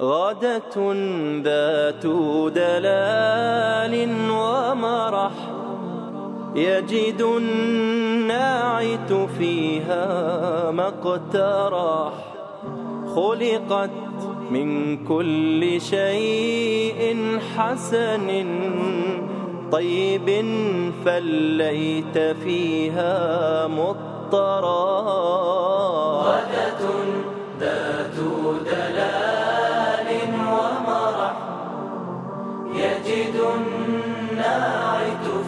غادة ذات دلال ومرح يجد الناعت فيها ما اقترح خلقت من كل شيء حسن طيب فليت فيها مضطرا غدة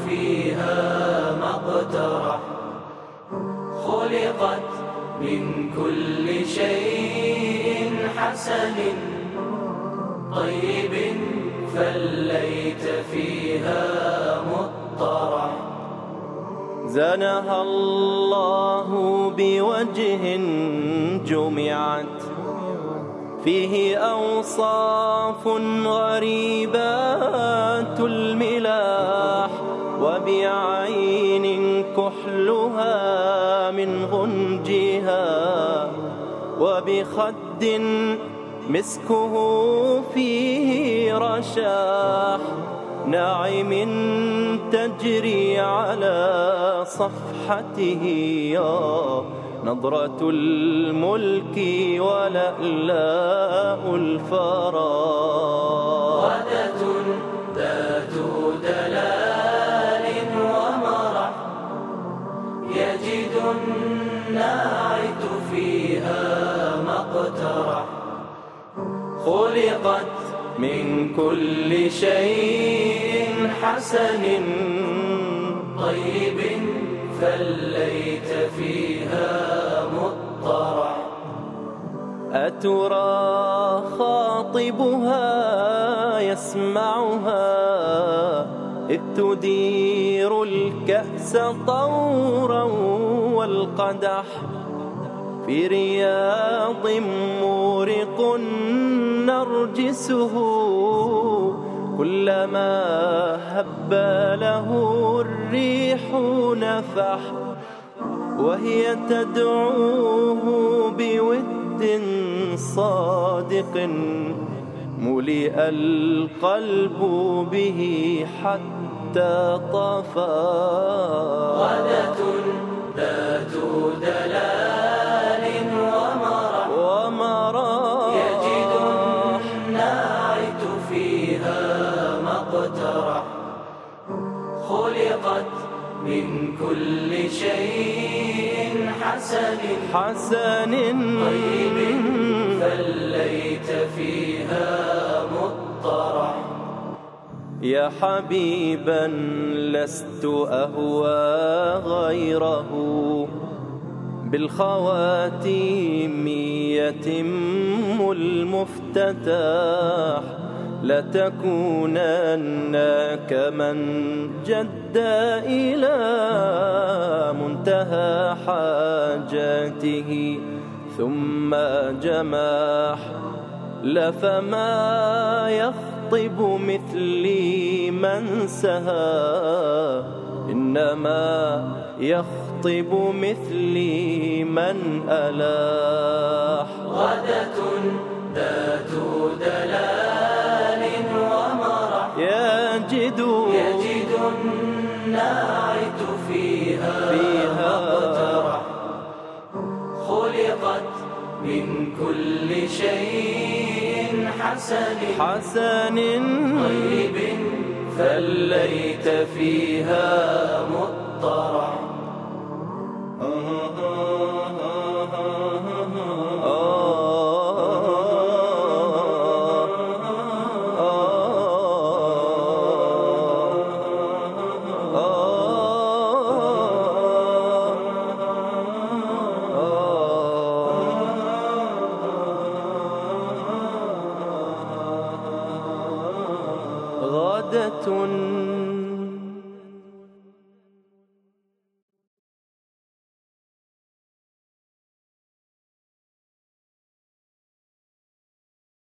فيها ما اقترح خلقت من كل شيء حسن. طيب فليت فيها مضطرح زنها الله بوجه جمعت. فيه أوصاف غريبات الملاح وبعين كحلها من غنجها وبخد مسكه فيه رشاح ناعم تجري على صفحته يا نظرة الملك ولألاء الفراغ يجد الناعت فيها ما اقترح خلقت من كل شيء حسن طيب فليت فيها مضطرح أترى خاطبها يسمعها إذ تدير الكأس طورا والقدح في رياض مورق نرجسه كلما هب له الريح نفح وهي تدعوه بود صادق ملئ القلب به حتى طفى غدة ذات دلال ومرح ومرى يجد الناعت فيها ما اقترح خلقت من كل شيء حسن حسن طيب فليت فيها يا حبيبا لست أهوى غيره. بالخواتيم يتم المفتتح لتكونن كمن جد إلى منتهى حاجاته ثم جماح لفما يخطب مثلي من سها إنما يخطب مثلي من ألاح. غدة ذات دلال ومرح يجد يجد الناعت فيها. من كل شيء حسن. حسن. طيب فليت فيها مضطرح غادة